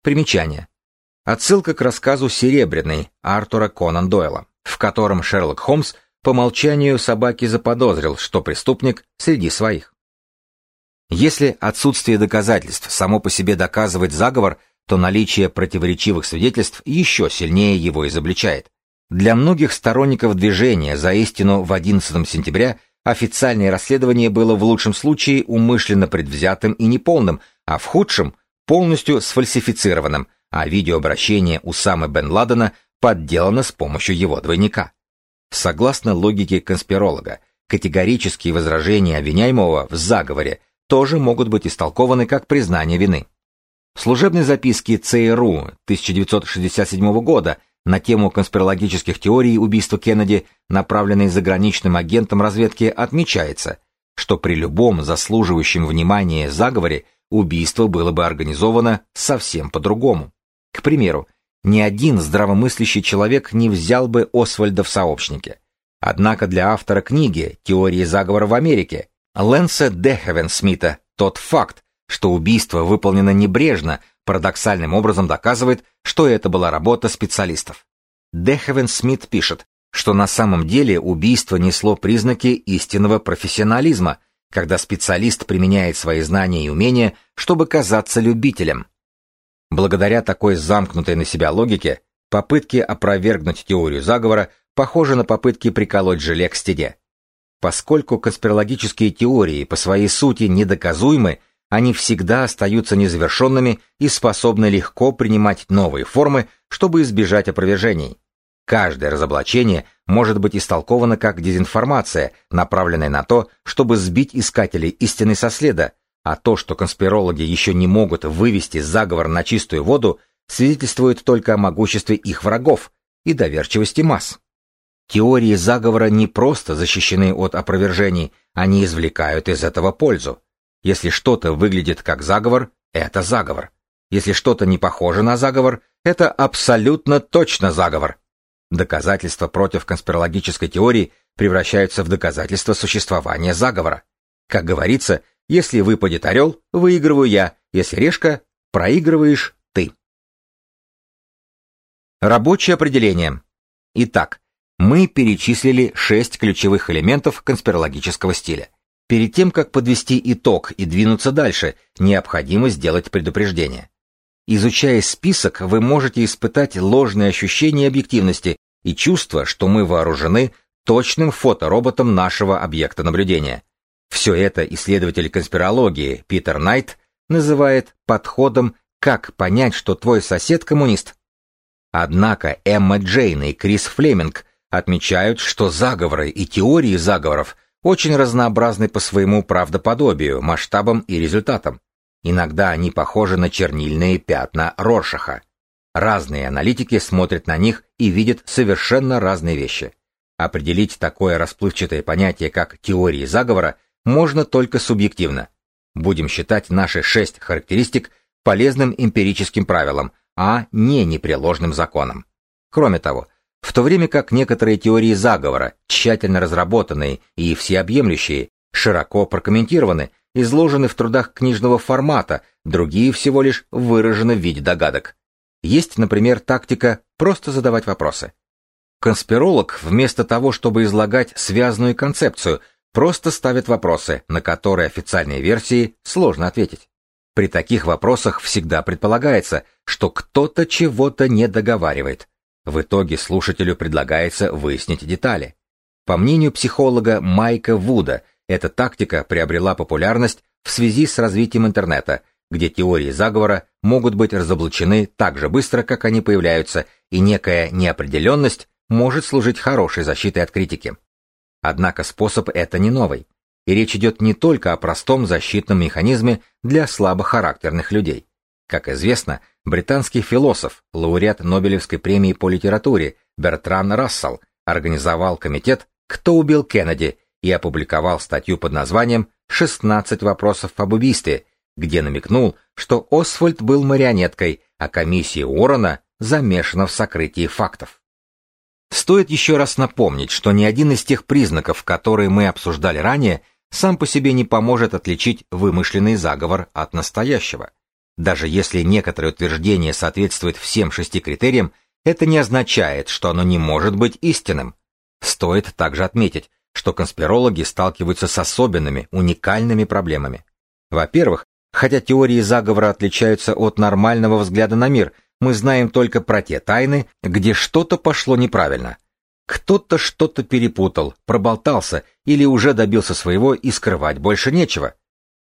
Примечание. Отсылка к рассказу «Серебряный» Артура Конан Дойла, в котором Шерлок Холмс по умолчанию собаки заподозрил, что преступник среди своих. Если отсутствие доказательств само по себе доказывает заговор, то наличие противоречивых свидетельств еще сильнее его изобличает. Для многих сторонников движения за истину в 11 сентября официальное расследование было в лучшем случае умышленно предвзятым и неполным, а в худшем – полностью сфальсифицированным, а видеообращение Усамы бен Ладена подделано с помощью его двойника. Согласно логике конспиролога, категорические возражения обвиняемого в заговоре тоже могут быть истолкованы как признание вины. В служебной записке ЦРУ 1967 года на тему конспирологических теорий убийства Кеннеди, направленной заграничным агентом разведки, отмечается, что при любом заслуживающем внимания заговоре убийство было бы организовано совсем по-другому. К примеру, ни один здравомыслящий человек не взял бы Освальда в сообщники. Однако для автора книги «Теории заговора в Америке» Лэнса Дехевен Смита тот факт, что убийство выполнено небрежно, парадоксальным образом доказывает, что это была работа специалистов. Дехевен Смит пишет, что на самом деле убийство несло признаки истинного профессионализма, когда специалист применяет свои знания и умения, чтобы казаться любителем. Благодаря такой замкнутой на себя логике, попытки опровергнуть теорию заговора похожи на попытки приколоть желе к стене. Поскольку конспирологические теории по своей сути недоказуемы, они всегда остаются незавершенными и способны легко принимать новые формы, чтобы избежать опровержений. Каждое разоблачение может быть истолковано как дезинформация, направленная на то, чтобы сбить искателей истины со следа, а то, что конспирологи еще не могут вывести заговор на чистую воду, свидетельствует только о могуществе их врагов и доверчивости масс. Теории заговора не просто защищены от опровержений, они извлекают из этого пользу. Если что-то выглядит как заговор, это заговор. Если что-то не похоже на заговор, это абсолютно точно заговор. Доказательства против конспирологической теории превращаются в доказательства существования заговора. Как говорится, если выпадет орел, выигрываю я, если решка, проигрываешь ты. Рабочее определение. Итак, мы перечислили шесть ключевых элементов конспирологического стиля. Перед тем, как подвести итог и двинуться дальше, необходимо сделать предупреждение. Изучая список, вы можете испытать ложное ощущение объективности и чувство, что мы вооружены точным фотороботом нашего объекта наблюдения. Все это исследователь конспирологии Питер Найт называет подходом «как понять, что твой сосед коммунист». Однако Эмма Джейн и Крис Флеминг отмечают, что заговоры и теории заговоров очень разнообразны по своему правдоподобию, масштабам и результатам. Иногда они похожи на чернильные пятна Роршаха. Разные аналитики смотрят на них и видят совершенно разные вещи. Определить такое расплывчатое понятие, как теории заговора, можно только субъективно. Будем считать наши шесть характеристик полезным эмпирическим правилом, а не непреложным законом. Кроме того, в то время как некоторые теории заговора, тщательно разработанные и всеобъемлющие, широко прокомментированы, изложены в трудах книжного формата, другие всего лишь выражены в виде догадок. Есть, например, тактика просто задавать вопросы. Конспиролог, вместо того, чтобы излагать связанную концепцию, просто ставит вопросы, на которые официальные версии сложно ответить. При таких вопросах всегда предполагается, что кто-то чего-то не договаривает, в итоге слушателю предлагается выяснить детали. По мнению психолога Майка Вуда, эта тактика приобрела популярность в связи с развитием интернета, где теории заговора могут быть разоблачены так же быстро, как они появляются, и некая неопределенность может служить хорошей защитой от критики. Однако способ это не новый, и речь идет не только о простом защитном механизме для слабохарактерных людей. Как известно, британский философ, лауреат Нобелевской премии по литературе Бертран Рассел организовал комитет «Кто убил Кеннеди» и опубликовал статью под названием «16 вопросов об убийстве», где намекнул, что Освальд был марионеткой, а комиссия Уоррена замешана в сокрытии фактов. Стоит еще раз напомнить, что ни один из тех признаков, которые мы обсуждали ранее, сам по себе не поможет отличить вымышленный заговор от настоящего. Даже если некоторое утверждение соответствует всем шести критериям, это не означает, что оно не может быть истинным. Стоит также отметить, что конспирологи сталкиваются с особенными, уникальными проблемами. Во-первых, хотя теории заговора отличаются от нормального взгляда на мир, мы знаем только про те тайны, где что-то пошло неправильно. Кто-то что-то перепутал, проболтался или уже добился своего и скрывать больше нечего.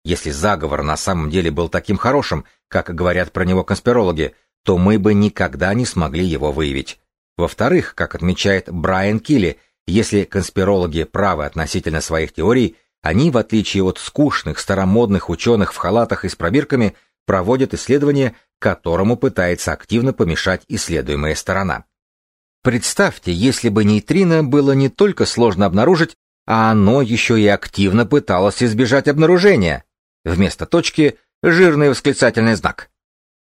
Если заговор на самом деле был таким хорошим, как говорят про него конспирологи, то мы бы никогда не смогли его выявить. Во-вторых, как отмечает Брайан Килли, если конспирологи правы относительно своих теорий, они, в отличие от скучных старомодных ученых в халатах и с пробирками, проводят исследование, которому пытается активно помешать исследуемая сторона. Представьте, если бы нейтрино было не только сложно обнаружить, а оно еще и активно пыталось избежать обнаружения. Вместо точки — жирный восклицательный знак.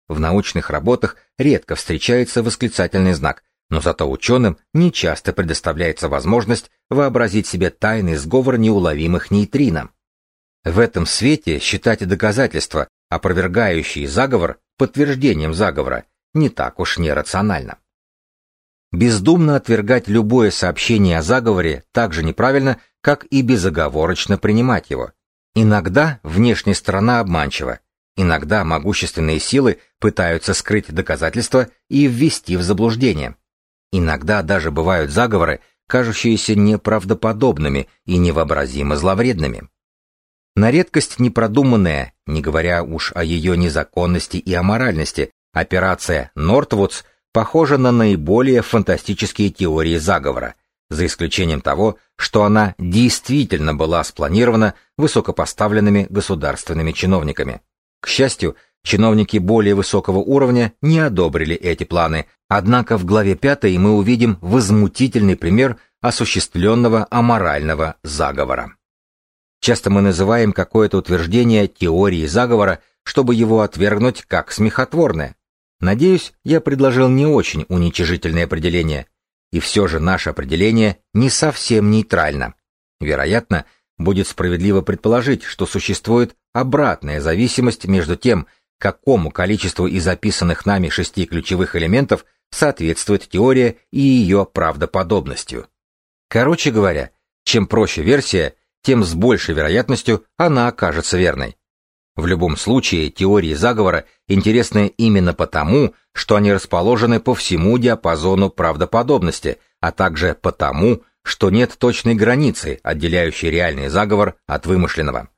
В научных работах редко встречается восклицательный знак, но зато ученым нечасто предоставляется возможность вообразить себе тайный сговор неуловимых нейтрино. В этом свете считать доказательства, опровергающие заговор, подтверждением заговора, не так уж нерационально. Бездумно отвергать любое сообщение о заговоре так же неправильно, как и безоговорочно принимать его. Иногда внешняя сторона обманчива, иногда могущественные силы пытаются скрыть доказательства и ввести в заблуждение. Иногда даже бывают заговоры, кажущиеся неправдоподобными и невообразимо зловредными. На редкость непродуманная, не говоря уж о ее незаконности и аморальности, операция «Нортвудс» похожа на наиболее фантастические теории заговора, за исключением того, что она действительно была спланирована высокопоставленными государственными чиновниками. К счастью, Чиновники более высокого уровня не одобрили эти планы, однако в главе 5 мы увидим возмутительный пример осуществленного аморального заговора. Часто мы называем какое-то утверждение теорией заговора, чтобы его отвергнуть как смехотворное. Надеюсь, я предложил не очень уничижительное определение. И все же наше определение не совсем нейтрально. Вероятно, будет справедливо предположить, что существует обратная зависимость между тем, какому количеству из записанных нами шести ключевых элементов соответствует теория и ее правдоподобностью. Короче говоря, чем проще версия, тем с большей вероятностью она окажется верной. В любом случае, теории заговора интересны именно потому, что они расположены по всему диапазону правдоподобности, а также потому, что нет точной границы, отделяющей реальный заговор от вымышленного.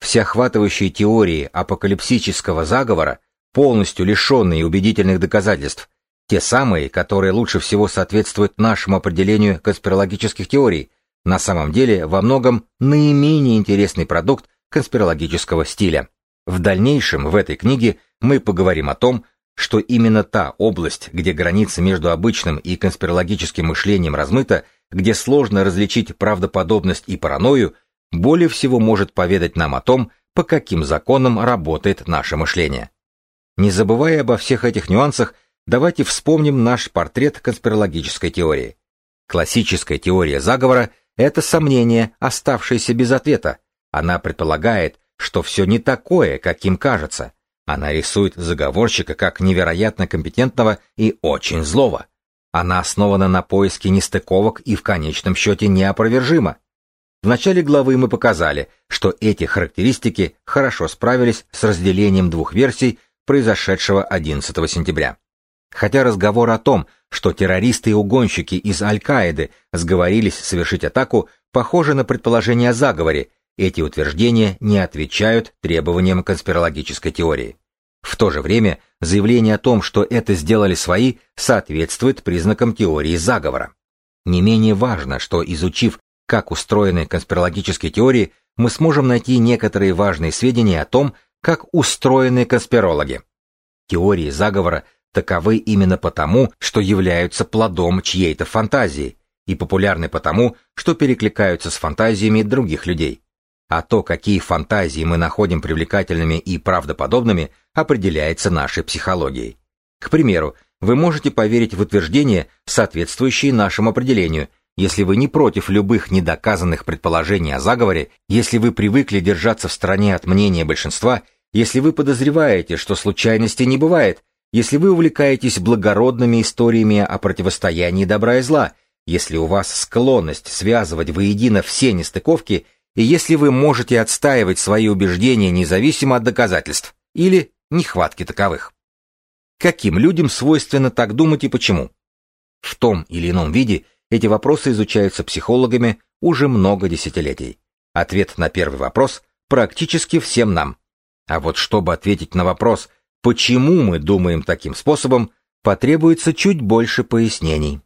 Всеохватывающие теории апокалипсического заговора, полностью лишенные убедительных доказательств, те самые, которые лучше всего соответствуют нашему определению конспирологических теорий, на самом деле во многом наименее интересный продукт конспирологического стиля. В дальнейшем в этой книге мы поговорим о том, что именно та область, где граница между обычным и конспирологическим мышлением размыта, где сложно различить правдоподобность и паранойю, более всего может поведать нам о том, по каким законам работает наше мышление. Не забывая обо всех этих нюансах, давайте вспомним наш портрет конспирологической теории. Классическая теория заговора – это сомнение, оставшееся без ответа. Она предполагает, что все не такое, каким кажется. Она рисует заговорщика как невероятно компетентного и очень злого. Она основана на поиске нестыковок и в конечном счете неопровержима. В начале главы мы показали, что эти характеристики хорошо справились с разделением двух версий произошедшего 11 сентября. Хотя разговор о том, что террористы и угонщики из Аль-Каиды сговорились совершить атаку, похоже на предположение о заговоре, эти утверждения не отвечают требованиям конспирологической теории. В то же время заявление о том, что это сделали свои, соответствует признакам теории заговора. Не менее важно, что изучив как устроены конспирологические теории, мы сможем найти некоторые важные сведения о том, как устроены конспирологи. Теории заговора таковы именно потому, что являются плодом чьей-то фантазии, и популярны потому, что перекликаются с фантазиями других людей. А то, какие фантазии мы находим привлекательными и правдоподобными, определяется нашей психологией. К примеру, вы можете поверить в утверждения, соответствующие нашему определению, если вы не против любых недоказанных предположений о заговоре, если вы привыкли держаться в стороне от мнения большинства, если вы подозреваете, что случайностей не бывает, если вы увлекаетесь благородными историями о противостоянии добра и зла, если у вас склонность связывать воедино все нестыковки, и если вы можете отстаивать свои убеждения независимо от доказательств или нехватки таковых. Каким людям свойственно так думать и почему? В том или ином виде эти вопросы изучаются психологами уже много десятилетий. Ответ на первый вопрос практически всем нам. А вот чтобы ответить на вопрос, почему мы думаем таким способом, потребуется чуть больше пояснений.